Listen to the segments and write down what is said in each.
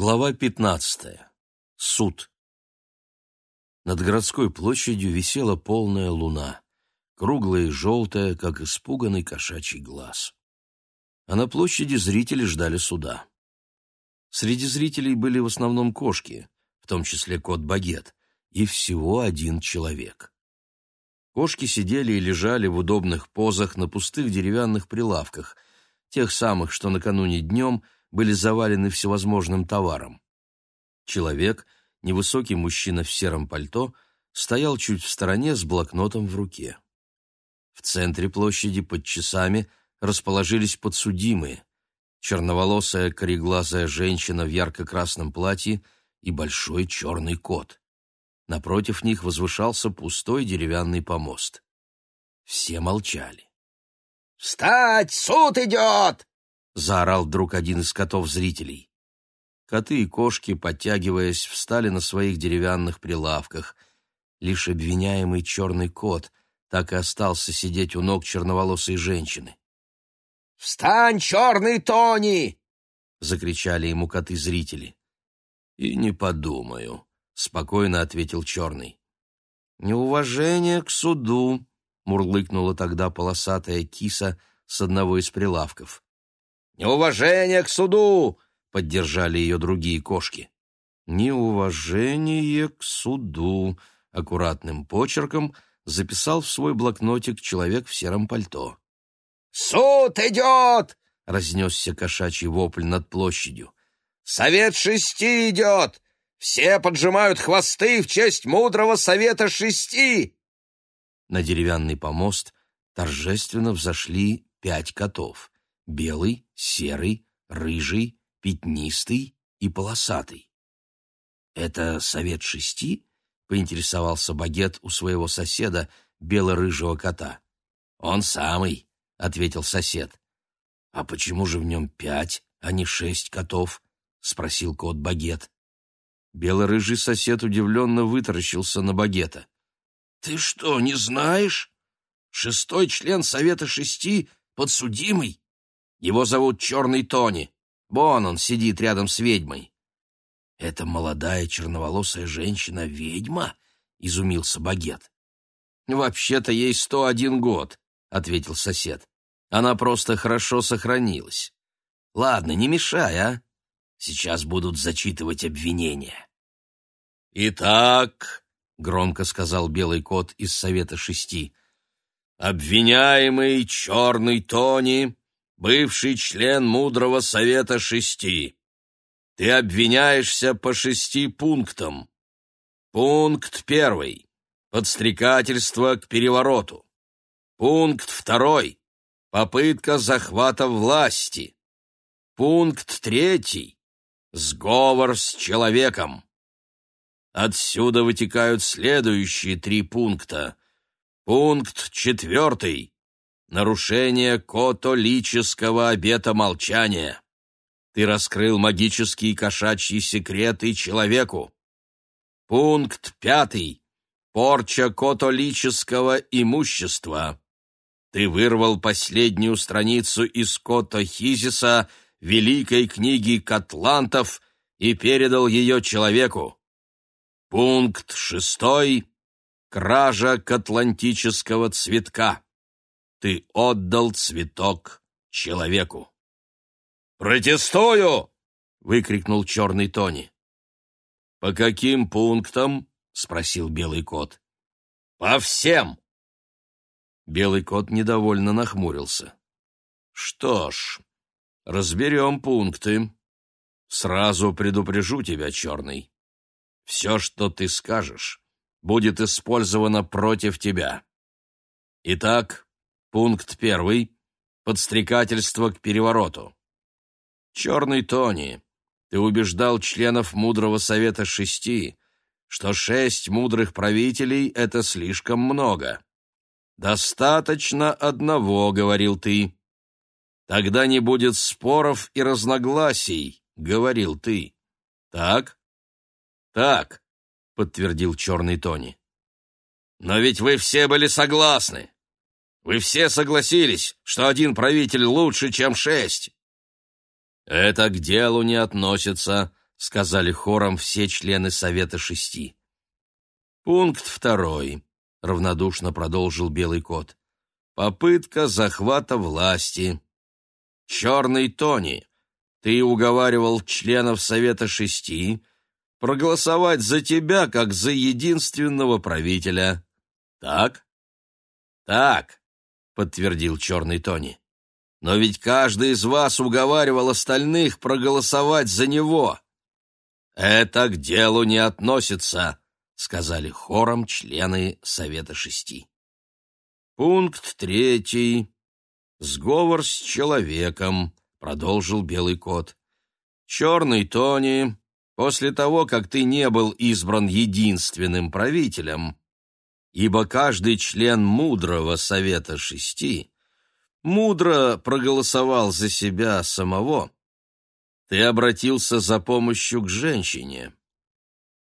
Глава 15. Суд. Над городской площадью висела полная луна, круглая и желтая, как испуганный кошачий глаз. А на площади зрители ждали суда. Среди зрителей были в основном кошки, в том числе кот Багет, и всего один человек. Кошки сидели и лежали в удобных позах на пустых деревянных прилавках, тех самых, что накануне днем – были завалены всевозможным товаром. Человек, невысокий мужчина в сером пальто, стоял чуть в стороне с блокнотом в руке. В центре площади под часами расположились подсудимые, черноволосая кореглазая женщина в ярко-красном платье и большой черный кот. Напротив них возвышался пустой деревянный помост. Все молчали. «Встать! Суд идет!» Заорал вдруг один из котов зрителей. Коты и кошки, подтягиваясь, встали на своих деревянных прилавках. Лишь обвиняемый черный кот так и остался сидеть у ног черноволосой женщины. «Встань, черный Тони!» — закричали ему коты-зрители. «И не подумаю», — спокойно ответил черный. «Неуважение к суду», — мурлыкнула тогда полосатая киса с одного из прилавков. «Неуважение к суду!» — поддержали ее другие кошки. «Неуважение к суду!» — аккуратным почерком записал в свой блокнотик человек в сером пальто. «Суд идет!» — разнесся кошачий вопль над площадью. «Совет шести идет! Все поджимают хвосты в честь мудрого совета шести!» На деревянный помост торжественно взошли пять котов белый, серый, рыжий, пятнистый и полосатый. «Это совет шести?» — поинтересовался багет у своего соседа, бело-рыжего кота. «Он самый», — ответил сосед. «А почему же в нем пять, а не шесть котов?» — спросил кот багет. Бело-рыжий сосед удивленно вытаращился на багета. «Ты что, не знаешь? Шестой член Совета Шести — подсудимый. Его зовут Черный Тони. Вон он сидит рядом с ведьмой. — Это молодая черноволосая женщина-ведьма? — изумился Багет. — Вообще-то ей сто один год, — ответил сосед. Она просто хорошо сохранилась. Ладно, не мешай, а? Сейчас будут зачитывать обвинения. «Итак», — громко сказал белый кот из Совета Шести, — «обвиняемый Черный Тони бывший член мудрого совета шести. Ты обвиняешься по шести пунктам. Пункт первый. Подстрекательство к перевороту. Пункт второй. Попытка захвата власти. Пункт третий. Сговор с человеком. Отсюда вытекают следующие три пункта. Пункт четвертый нарушение католического обета молчания. Ты раскрыл магические кошачьи секреты человеку. Пункт пятый. Порча католического имущества. Ты вырвал последнюю страницу из Кота Хизиса великой книги Катлантов и передал ее человеку. Пункт шестой. Кража катлантического цветка ты отдал цветок человеку. «Протестую!» — выкрикнул черный Тони. «По каким пунктам?» — спросил белый кот. «По всем!» Белый кот недовольно нахмурился. «Что ж, разберем пункты. Сразу предупрежу тебя, черный. Все, что ты скажешь, будет использовано против тебя. Итак, Пункт первый. Подстрекательство к перевороту. Черный Тони, ты убеждал членов мудрого совета шести, что шесть мудрых правителей — это слишком много. «Достаточно одного», — говорил ты. «Тогда не будет споров и разногласий», — говорил ты. «Так?» «Так», — подтвердил черный Тони. «Но ведь вы все были согласны. Вы все согласились, что один правитель лучше, чем шесть. Это к делу не относится, сказали хором все члены Совета Шести. Пункт второй, равнодушно продолжил Белый кот. Попытка захвата власти. Черный Тони, ты уговаривал членов Совета Шести проголосовать за тебя как за единственного правителя. Так? Так, подтвердил Черный Тони. Но ведь каждый из вас уговаривал остальных проголосовать за него. Это к делу не относится, сказали хором члены Совета Шести. Пункт третий. Сговор с человеком, продолжил Белый кот. Черный Тони, после того, как ты не был избран единственным правителем, ибо каждый член мудрого Совета Шести мудро проголосовал за себя самого, ты обратился за помощью к женщине.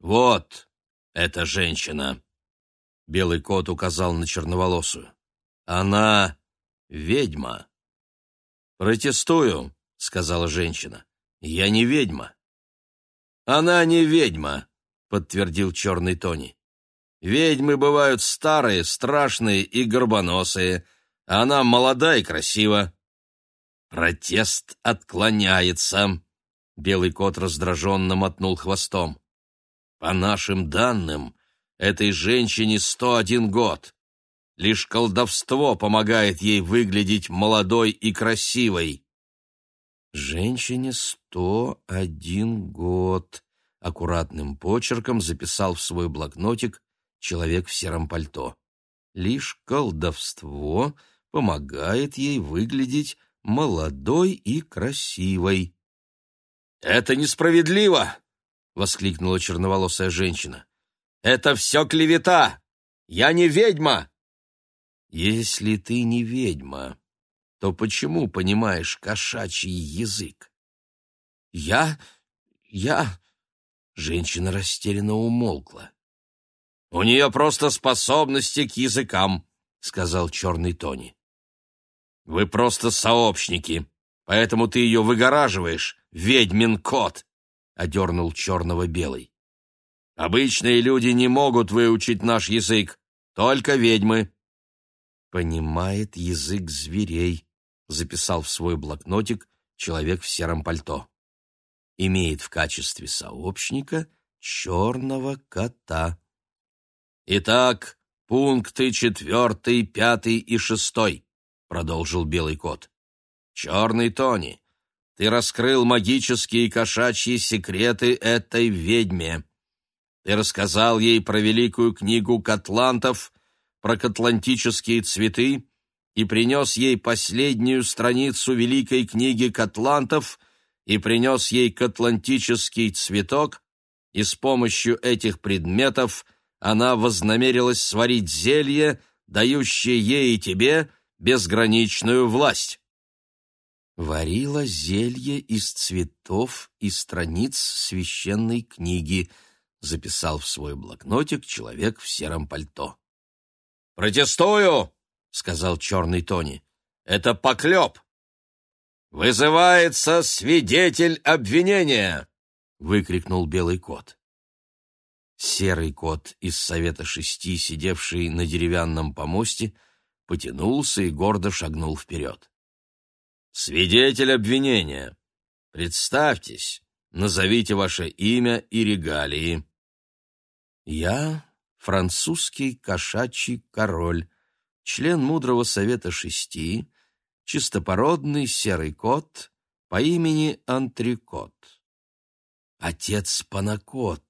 Вот эта женщина. Белый кот указал на черноволосую. Она ведьма. Протестую, сказала женщина. Я не ведьма. Она не ведьма, подтвердил черный Тони. Ведьмы бывают старые, страшные и горбоносые, она молода и красива. Протест отклоняется. Белый кот раздраженно мотнул хвостом. По нашим данным, этой женщине сто один год. Лишь колдовство помогает ей выглядеть молодой и красивой. Женщине сто один год. Аккуратным почерком записал в свой блокнотик человек в сером пальто. Лишь колдовство помогает ей выглядеть молодой и красивой. «Это несправедливо!» — воскликнула черноволосая женщина. «Это все клевета! Я не ведьма!» «Если ты не ведьма, то почему понимаешь кошачий язык?» «Я... я...» Женщина растерянно умолкла. «У нее просто способности к языкам», — сказал черный Тони. Вы просто сообщники, поэтому ты ее выгораживаешь, ведьмин кот, — одернул черного белый. Обычные люди не могут выучить наш язык, только ведьмы. Понимает язык зверей, — записал в свой блокнотик человек в сером пальто. Имеет в качестве сообщника черного кота. Итак, пункты четвертый, пятый и шестой продолжил белый кот. Черный Тони, ты раскрыл магические кошачьи секреты этой ведьме. Ты рассказал ей про великую книгу Катлантов, про катлантические цветы и принес ей последнюю страницу великой книги Катлантов и принес ей катлантический цветок, и с помощью этих предметов она вознамерилась сварить зелье, дающее ей и тебе безграничную власть. Варила зелье из цветов и страниц священной книги, записал в свой блокнотик человек в сером пальто. «Протестую!» — сказал черный Тони. «Это поклеп!» «Вызывается свидетель обвинения!» — выкрикнул белый кот. Серый кот из Совета Шести, сидевший на деревянном помосте, — потянулся и гордо шагнул вперед. «Свидетель обвинения! Представьтесь, назовите ваше имя и регалии». «Я французский кошачий король, член мудрого совета шести, чистопородный серый кот по имени Антрикот». «Отец Панакотты», —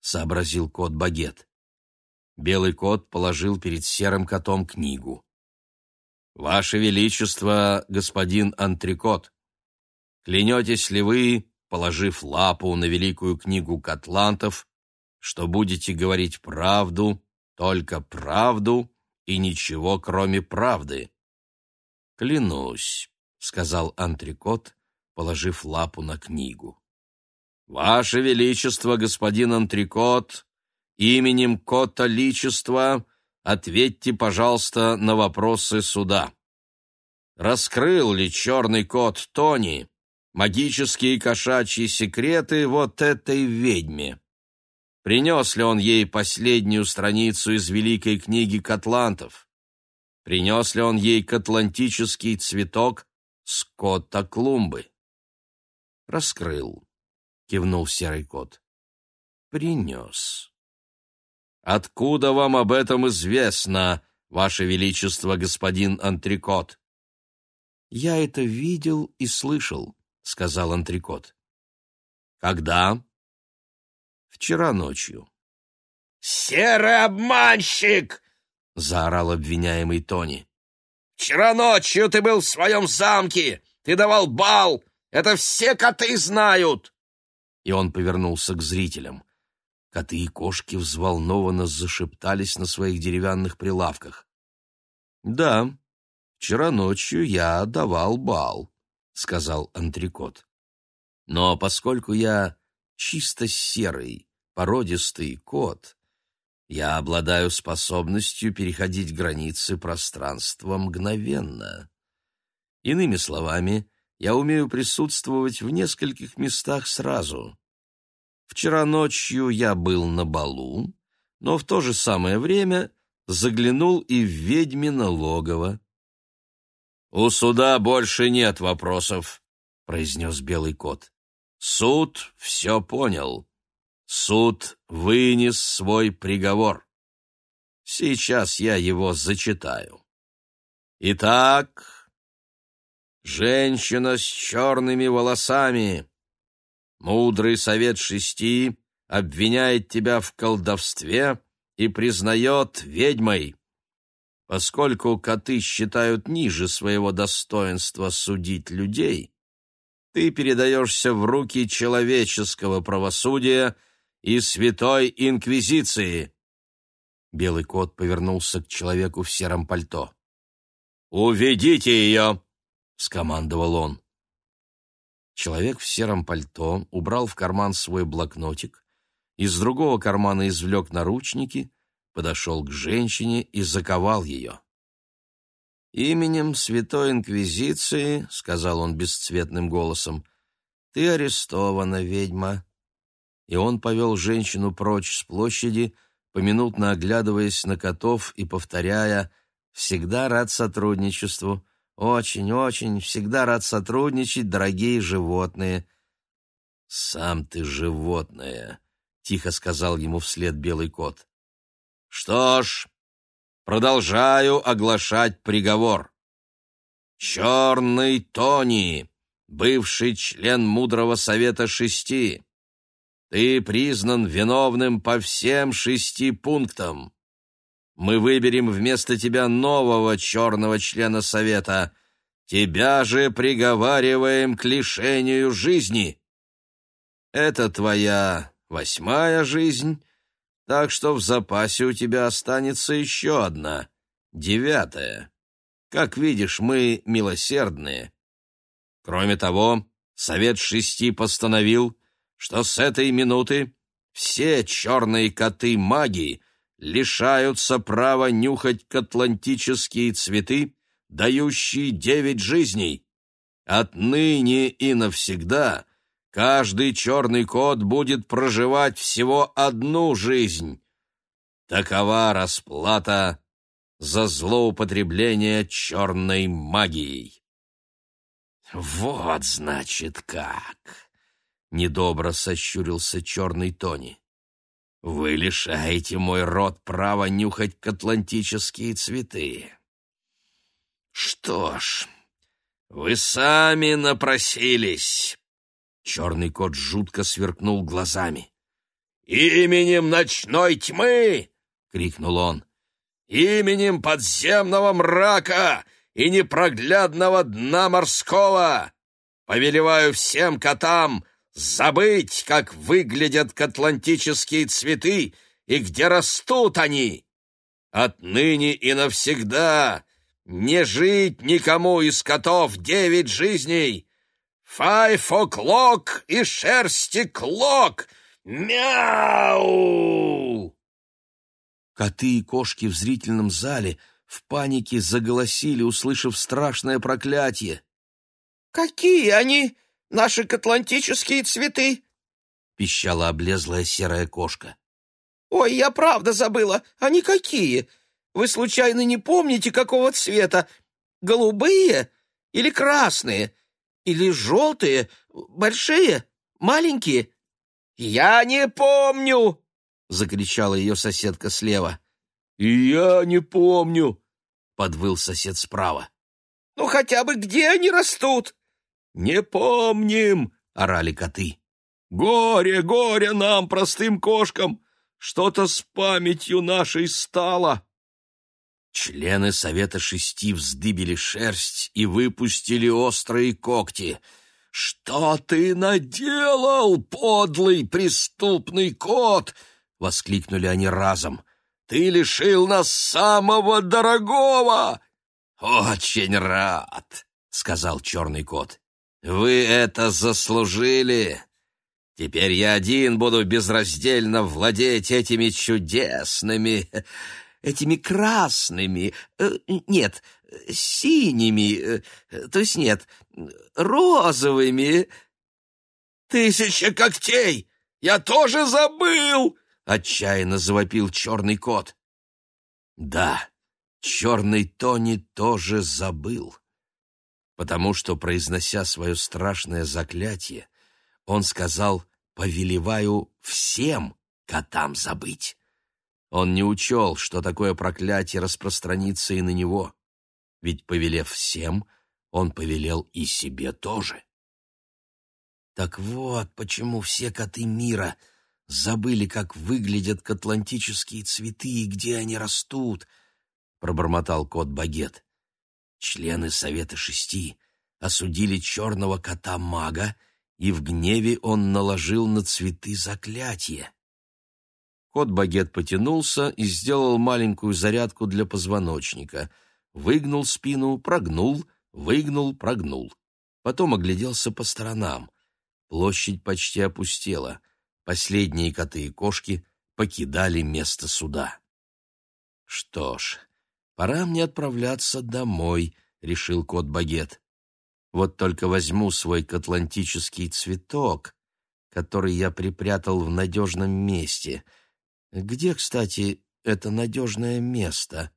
сообразил кот-багет. Белый кот положил перед серым котом книгу. «Ваше Величество, господин Антрикот, клянетесь ли вы, положив лапу на великую книгу Катлантов, что будете говорить правду, только правду и ничего, кроме правды?» «Клянусь», — сказал Антрикот, положив лапу на книгу. «Ваше Величество, господин Антрикот, Именем Кота Личества ответьте, пожалуйста, на вопросы суда. Раскрыл ли черный кот Тони магические кошачьи секреты вот этой ведьме. Принес ли он ей последнюю страницу из великой книги Катлантов? Принес ли он ей катлантический цветок Скотта Клумбы? Раскрыл, кивнул серый кот. Принес. Откуда вам об этом известно, ваше величество, господин Антрикот? Я это видел и слышал, сказал Антрикот. Когда? Вчера ночью. Серый обманщик! заорал обвиняемый Тони. Вчера ночью ты был в своем замке, ты давал бал, это все коты знают. И он повернулся к зрителям. Коты и кошки взволнованно зашептались на своих деревянных прилавках. «Да, вчера ночью я давал бал», — сказал Антрикот. «Но поскольку я чисто серый, породистый кот, я обладаю способностью переходить границы пространства мгновенно. Иными словами, я умею присутствовать в нескольких местах сразу. Вчера ночью я был на балу, но в то же самое время заглянул и в ведьмино логово. «У суда больше нет вопросов», — произнес белый кот. «Суд все понял. Суд вынес свой приговор. Сейчас я его зачитаю. Итак, женщина с черными волосами, мудрый совет шести обвиняет тебя в колдовстве и признает ведьмой. Поскольку коты считают ниже своего достоинства судить людей, ты передаешься в руки человеческого правосудия — и Святой Инквизиции!» Белый кот повернулся к человеку в сером пальто. «Уведите ее!» — скомандовал он. Человек в сером пальто убрал в карман свой блокнотик, из другого кармана извлек наручники, подошел к женщине и заковал ее. «Именем Святой Инквизиции, — сказал он бесцветным голосом, — ты арестована, ведьма и он повел женщину прочь с площади, поминутно оглядываясь на котов и повторяя «Всегда рад сотрудничеству, очень-очень, всегда рад сотрудничать, дорогие животные». «Сам ты животное», — тихо сказал ему вслед белый кот. «Что ж, продолжаю оглашать приговор. Черный Тони, бывший член мудрого совета шести» Ты признан виновным по всем шести пунктам. Мы выберем вместо тебя нового черного члена совета. Тебя же приговариваем к лишению жизни. Это твоя восьмая жизнь, так что в запасе у тебя останется еще одна, девятая. Как видишь, мы милосердные. Кроме того, Совет Шести постановил, что с этой минуты все черные коты магии лишаются права нюхать катлантические цветы, дающие девять жизней. Отныне и навсегда каждый черный кот будет проживать всего одну жизнь. Такова расплата за злоупотребление черной магией. Вот, значит, как. Недобро сощурился черный Тони. Вы лишаете мой род права нюхать катлантические цветы. Что ж, вы сами напросились. Черный кот жутко сверкнул глазами. «Именем ночной тьмы!» — крикнул он. «Именем подземного мрака и непроглядного дна морского! Повелеваю всем котам забыть, как выглядят катлантические цветы и где растут они. Отныне и навсегда не жить никому из котов девять жизней. Five o'clock и шерсти клок! Мяу! Коты и кошки в зрительном зале в панике заголосили, услышав страшное проклятие. «Какие они наши атлантические цветы!» — пищала облезлая серая кошка. «Ой, я правда забыла, они какие? Вы случайно не помните, какого цвета? Голубые или красные? Или желтые? Большие? Маленькие?» «Я не помню!» — закричала ее соседка слева. «И я не помню!» — подвыл сосед справа. «Ну, хотя бы где они растут?» «Не помним!» — орали коты. «Горе, горе нам, простым кошкам! Что-то с памятью нашей стало!» Члены Совета Шести вздыбили шерсть и выпустили острые когти. «Что ты наделал, подлый преступный кот?» — воскликнули они разом. «Ты лишил нас самого дорогого!» «Очень рад!» — сказал черный кот. «Вы это заслужили! Теперь я один буду безраздельно владеть этими чудесными, этими красными, э, нет, синими, э, то есть нет, розовыми. Тысяча когтей! Я тоже забыл! Отчаянно завопил черный кот. Да, черный Тони тоже забыл, потому что, произнося свое страшное заклятие, он сказал повелеваю всем котам забыть. Он не учел, что такое проклятие распространится и на него, ведь, повелев всем, он повелел и себе тоже. Так вот, почему все коты мира забыли, как выглядят атлантические цветы и где они растут, — пробормотал кот Багет. Члены Совета Шести осудили черного кота-мага и в гневе он наложил на цветы заклятие. Кот-багет потянулся и сделал маленькую зарядку для позвоночника. Выгнул спину, прогнул, выгнул, прогнул. Потом огляделся по сторонам. Площадь почти опустела. Последние коты и кошки покидали место суда. «Что ж, пора мне отправляться домой», — решил кот-багет. Вот только возьму свой катлантический цветок, который я припрятал в надежном месте. Где, кстати, это надежное место?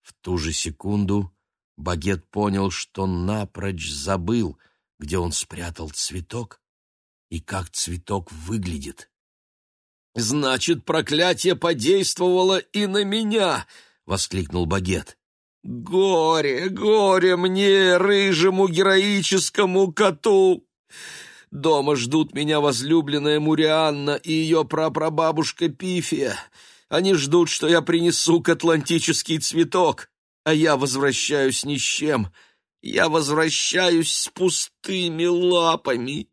В ту же секунду Багет понял, что напрочь забыл, где он спрятал цветок и как цветок выглядит. «Значит, проклятие подействовало и на меня!» — воскликнул Багет. Горе, горе мне, рыжему героическому коту! Дома ждут меня возлюбленная Мурианна и ее прапрабабушка Пифия. Они ждут, что я принесу к атлантический цветок, а я возвращаюсь ни с чем. Я возвращаюсь с пустыми лапами.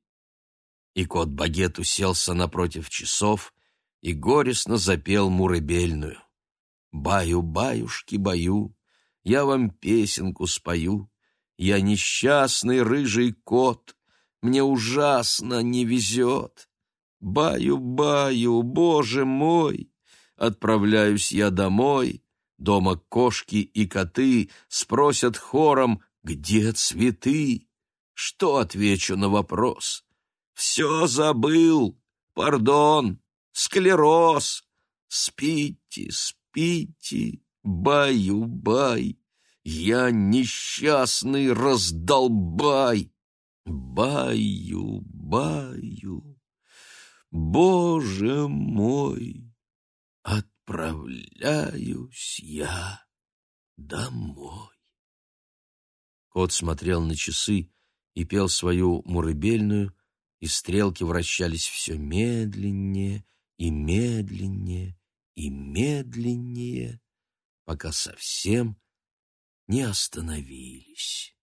И кот Багет уселся напротив часов и горестно запел мурыбельную. «Баю-баюшки-баю, я вам песенку спою. Я несчастный рыжий кот, мне ужасно не везет. Баю-баю, боже мой, отправляюсь я домой. Дома кошки и коты спросят хором, где цветы? Что отвечу на вопрос? Все забыл, пардон, склероз. Спите, спите, Баю-бай, я несчастный раздолбай. Баю-баю, Боже мой, отправляюсь я домой. Кот смотрел на часы и пел свою мурыбельную, и стрелки вращались все медленнее и медленнее и медленнее пока совсем не остановились.